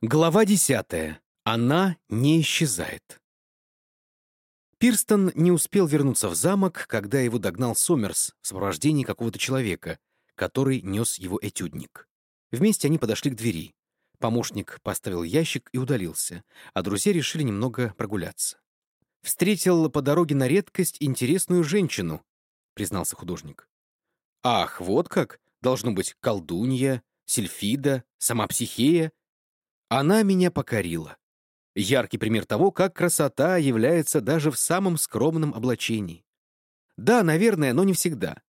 Глава десятая. Она не исчезает. Пирстон не успел вернуться в замок, когда его догнал Сомерс в сопровождении какого-то человека, который нес его этюдник. Вместе они подошли к двери. Помощник поставил ящик и удалился, а друзья решили немного прогуляться. «Встретил по дороге на редкость интересную женщину», — признался художник. «Ах, вот как! Должно быть колдунья, сильфида, сама психея она меня покорила. Яркий пример того, как красота является даже в самом скромном облачении. Да, наверное, но не всегда.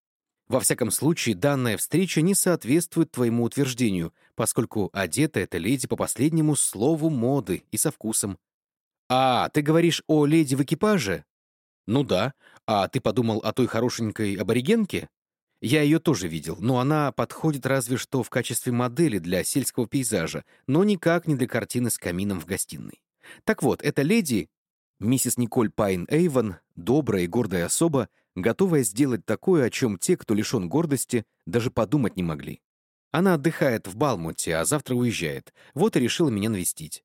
Во всяком случае, данная встреча не соответствует твоему утверждению, поскольку одета эта леди по последнему слову моды и со вкусом. А, ты говоришь о леди в экипаже? Ну да. А ты подумал о той хорошенькой аборигенке? Я ее тоже видел, но она подходит разве что в качестве модели для сельского пейзажа, но никак не для картины с камином в гостиной. Так вот, эта леди, миссис Николь Пайн Эйвон, добрая и гордая особа, готовая сделать такое, о чем те, кто лишен гордости, даже подумать не могли. Она отдыхает в Балмуте, а завтра уезжает. Вот и решила меня навестить.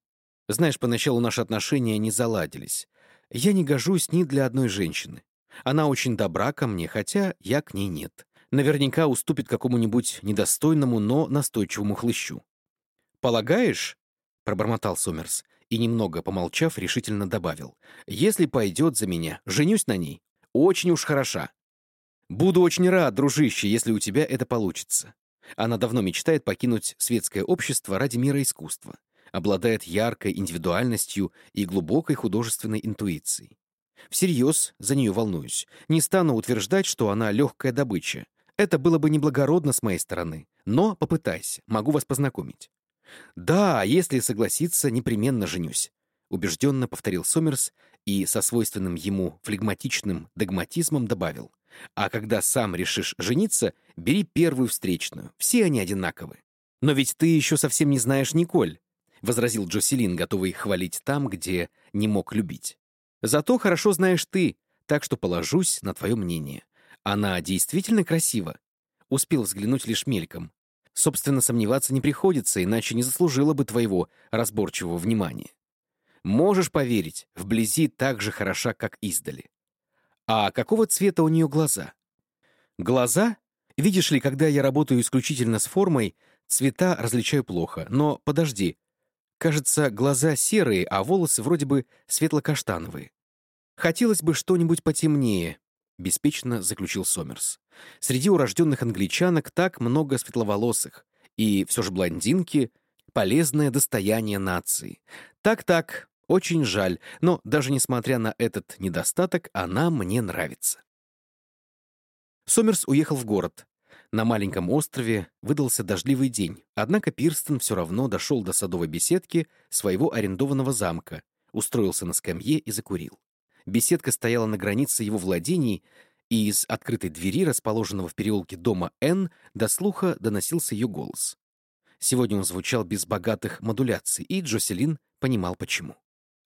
Знаешь, поначалу наши отношения не заладились. Я не гожусь ни для одной женщины. Она очень добра ко мне, хотя я к ней нет наверняка уступит какому-нибудь недостойному, но настойчивому хлыщу. «Полагаешь?» — пробормотал Сомерс и, немного помолчав, решительно добавил. «Если пойдет за меня, женюсь на ней. Очень уж хороша. Буду очень рад, дружище, если у тебя это получится. Она давно мечтает покинуть светское общество ради мира искусства, обладает яркой индивидуальностью и глубокой художественной интуицией. Всерьез за нее волнуюсь. Не стану утверждать, что она легкая добыча. Это было бы неблагородно с моей стороны, но попытайся, могу вас познакомить. Да, если согласиться, непременно женюсь, убежденно повторил Сомерс и со свойственным ему флегматичным догматизмом добавил. А когда сам решишь жениться, бери первую встречную, все они одинаковы. Но ведь ты еще совсем не знаешь Николь, возразил Джоселин, готовый хвалить там, где не мог любить. Зато хорошо знаешь ты, так что положусь на твое мнение. Она действительно красива? Успел взглянуть лишь мельком. Собственно, сомневаться не приходится, иначе не заслужила бы твоего разборчивого внимания. Можешь поверить, вблизи так же хороша, как издали. А какого цвета у нее глаза? Глаза? Видишь ли, когда я работаю исключительно с формой, цвета различаю плохо. Но подожди. Кажется, глаза серые, а волосы вроде бы светло-каштановые. Хотелось бы что-нибудь потемнее, — беспечно заключил Сомерс. «Среди урожденных англичанок так много светловолосых, и все же блондинки — полезное достояние нации. Так-так, очень жаль, но даже несмотря на этот недостаток, она мне нравится». Сомерс уехал в город. На маленьком острове выдался дождливый день, однако Пирстон все равно дошел до садовой беседки своего арендованного замка, устроился на скамье и закурил. Беседка стояла на границе его владений, и из открытой двери, расположенного в переулке дома Н, до слуха доносился ее голос. Сегодня он звучал без богатых модуляций, и Джоселин понимал, почему.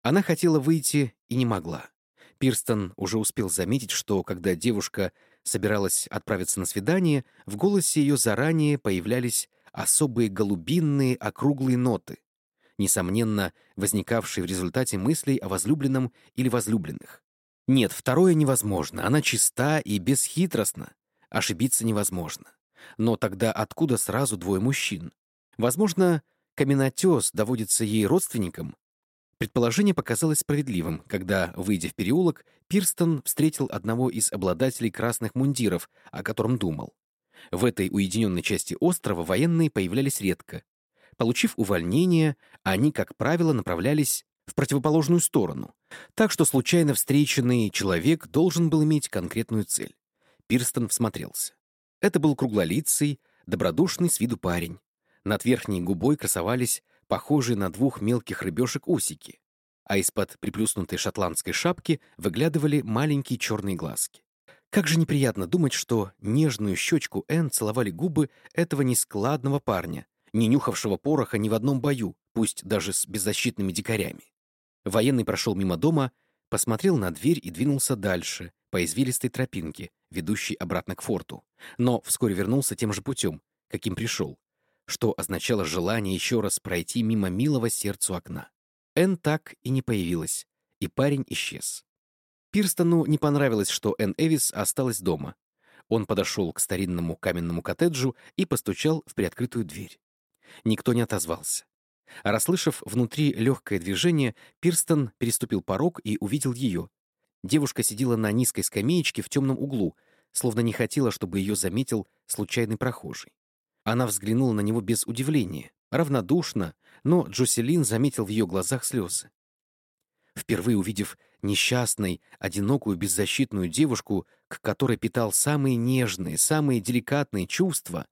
Она хотела выйти и не могла. Пирстон уже успел заметить, что, когда девушка собиралась отправиться на свидание, в голосе ее заранее появлялись особые голубинные округлые ноты, несомненно, возникавшей в результате мыслей о возлюбленном или возлюбленных. Нет, второе невозможно, она чиста и бесхитростна. Ошибиться невозможно. Но тогда откуда сразу двое мужчин? Возможно, каменотес доводится ей родственником? Предположение показалось справедливым, когда, выйдя в переулок, Пирстон встретил одного из обладателей красных мундиров, о котором думал. В этой уединенной части острова военные появлялись редко, Получив увольнение, они, как правило, направлялись в противоположную сторону, так что случайно встреченный человек должен был иметь конкретную цель. Пирстон всмотрелся. Это был круглолицый, добродушный с виду парень. Над верхней губой красовались похожие на двух мелких рыбешек усики, а из-под приплюснутой шотландской шапки выглядывали маленькие черные глазки. Как же неприятно думать, что нежную щечку Энн целовали губы этого нескладного парня, не нюхавшего пороха ни в одном бою, пусть даже с беззащитными дикарями. Военный прошел мимо дома, посмотрел на дверь и двинулся дальше, по извилистой тропинке, ведущей обратно к форту. Но вскоре вернулся тем же путем, каким пришел. что означало желание еще раз пройти мимо милого сердцу окна. Энн так и не появилась, и парень исчез. Пирстону не понравилось, что Энн Эвис осталась дома. Он подошел к старинному каменному коттеджу и постучал в приоткрытую дверь. Никто не отозвался. Расслышав внутри легкое движение, Пирстон переступил порог и увидел ее. Девушка сидела на низкой скамеечке в темном углу, словно не хотела, чтобы ее заметил случайный прохожий. Она взглянула на него без удивления, равнодушно, но Джоселин заметил в ее глазах слезы. Впервые увидев несчастной, одинокую, беззащитную девушку, к которой питал самые нежные, самые деликатные чувства,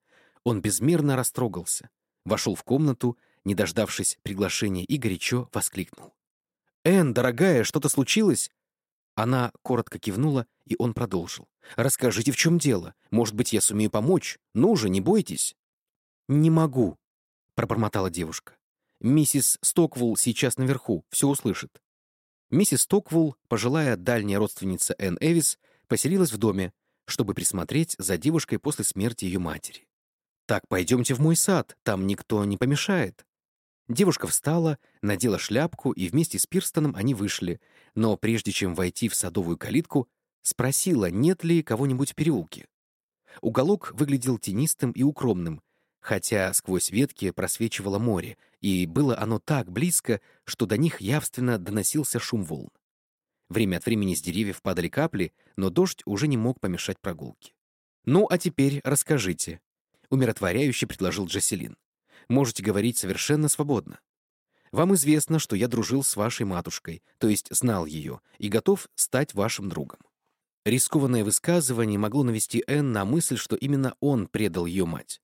он безмерно растрогался, вошел в комнату, не дождавшись приглашения, и горячо воскликнул. «Энн, дорогая, что-то случилось?» Она коротко кивнула, и он продолжил. «Расскажите, в чем дело? Может быть, я сумею помочь? Ну же, не бойтесь!» «Не могу», — пробормотала девушка. «Миссис Стоквул сейчас наверху, все услышит». Миссис Стоквул, пожилая дальняя родственница Энн Эвис, поселилась в доме, чтобы присмотреть за девушкой после смерти ее матери. «Так, пойдемте в мой сад, там никто не помешает». Девушка встала, надела шляпку, и вместе с Пирстоном они вышли, но прежде чем войти в садовую калитку, спросила, нет ли кого-нибудь в переулке. Уголок выглядел тенистым и укромным, хотя сквозь ветки просвечивало море, и было оно так близко, что до них явственно доносился шум волн. Время от времени с деревьев падали капли, но дождь уже не мог помешать прогулке. «Ну, а теперь расскажите», — умиротворяюще предложил Джаселин. «Можете говорить совершенно свободно. Вам известно, что я дружил с вашей матушкой, то есть знал ее, и готов стать вашим другом». Рискованное высказывание могло навести Энн на мысль, что именно он предал ее мать.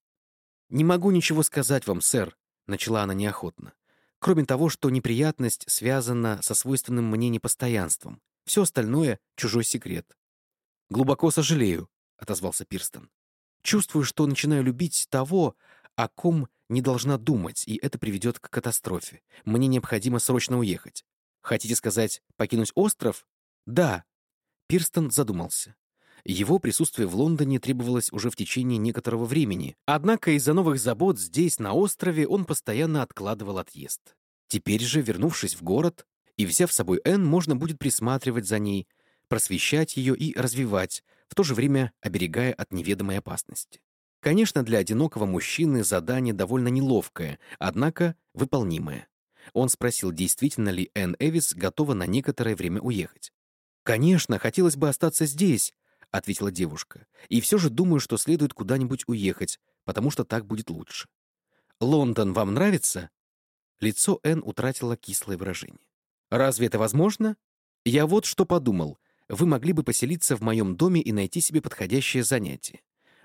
«Не могу ничего сказать вам, сэр», — начала она неохотно. «Кроме того, что неприятность связана со свойственным мне непостоянством. Все остальное — чужой секрет». «Глубоко сожалею», — отозвался Пирстон. «Чувствую, что начинаю любить того, о ком не должна думать, и это приведет к катастрофе. Мне необходимо срочно уехать. Хотите сказать, покинуть остров? Да. Пирстон задумался. Его присутствие в Лондоне требовалось уже в течение некоторого времени, однако из-за новых забот здесь, на острове, он постоянно откладывал отъезд. Теперь же, вернувшись в город и взяв с собой Энн, можно будет присматривать за ней, просвещать ее и развивать, в то же время оберегая от неведомой опасности. Конечно, для одинокого мужчины задание довольно неловкое, однако выполнимое. Он спросил, действительно ли Энн Эвис готова на некоторое время уехать. «Конечно, хотелось бы остаться здесь», — ответила девушка. «И все же думаю, что следует куда-нибудь уехать, потому что так будет лучше». «Лондон вам нравится?» Лицо Энн утратило кислое выражение. «Разве это возможно? Я вот что подумал. Вы могли бы поселиться в моем доме и найти себе подходящее занятие.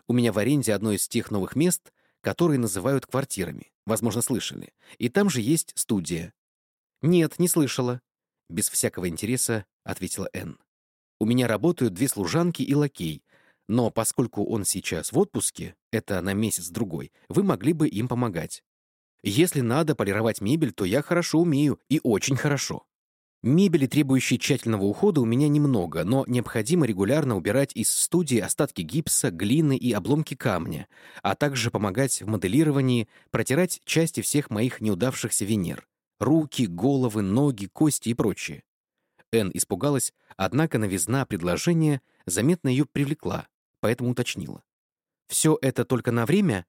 У меня в аренде одно из тех новых мест, которые называют квартирами. Возможно, слышали. И там же есть студия». «Нет, не слышала», — без всякого интереса ответила Энн. У меня работают две служанки и лакей, но поскольку он сейчас в отпуске, это на месяц-другой, вы могли бы им помогать. Если надо полировать мебель, то я хорошо умею, и очень хорошо. Мебели, требующей тщательного ухода, у меня немного, но необходимо регулярно убирать из студии остатки гипса, глины и обломки камня, а также помогать в моделировании, протирать части всех моих неудавшихся Венер. Руки, головы, ноги, кости и прочее. Энн испугалась, однако новизна предложения заметно ее привлекла, поэтому уточнила. «Все это только на время?»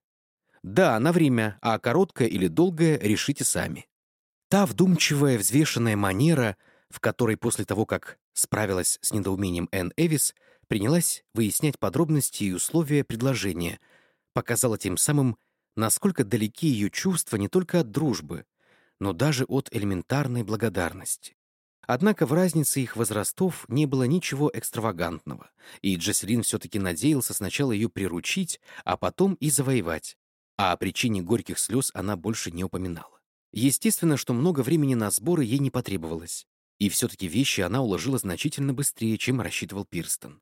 «Да, на время, а короткое или долгое решите сами». Та вдумчивая, взвешенная манера, в которой после того, как справилась с недоумением Энн Эвис, принялась выяснять подробности и условия предложения, показала тем самым, насколько далеки ее чувства не только от дружбы, но даже от элементарной благодарности. Однако в разнице их возрастов не было ничего экстравагантного, и Джесселин все-таки надеялся сначала ее приручить, а потом и завоевать. А о причине горьких слез она больше не упоминала. Естественно, что много времени на сборы ей не потребовалось. И все-таки вещи она уложила значительно быстрее, чем рассчитывал Пирстон.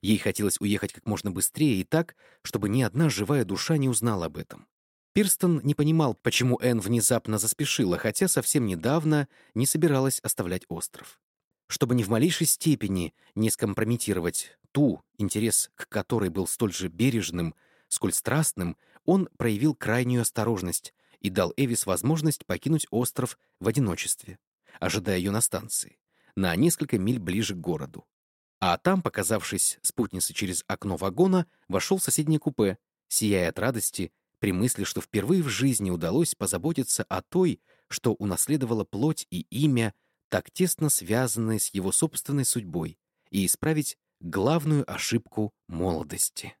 Ей хотелось уехать как можно быстрее и так, чтобы ни одна живая душа не узнала об этом. Пирстон не понимал, почему Энн внезапно заспешила, хотя совсем недавно не собиралась оставлять остров. Чтобы ни в малейшей степени не скомпрометировать ту, интерес к которой был столь же бережным, сколь страстным, он проявил крайнюю осторожность и дал Эвис возможность покинуть остров в одиночестве, ожидая ее на станции, на несколько миль ближе к городу. А там, показавшись спутнице через окно вагона, вошел в соседнее купе, сияя от радости при мысли, что впервые в жизни удалось позаботиться о той, что унаследовала плоть и имя, так тесно связанные с его собственной судьбой, и исправить главную ошибку молодости.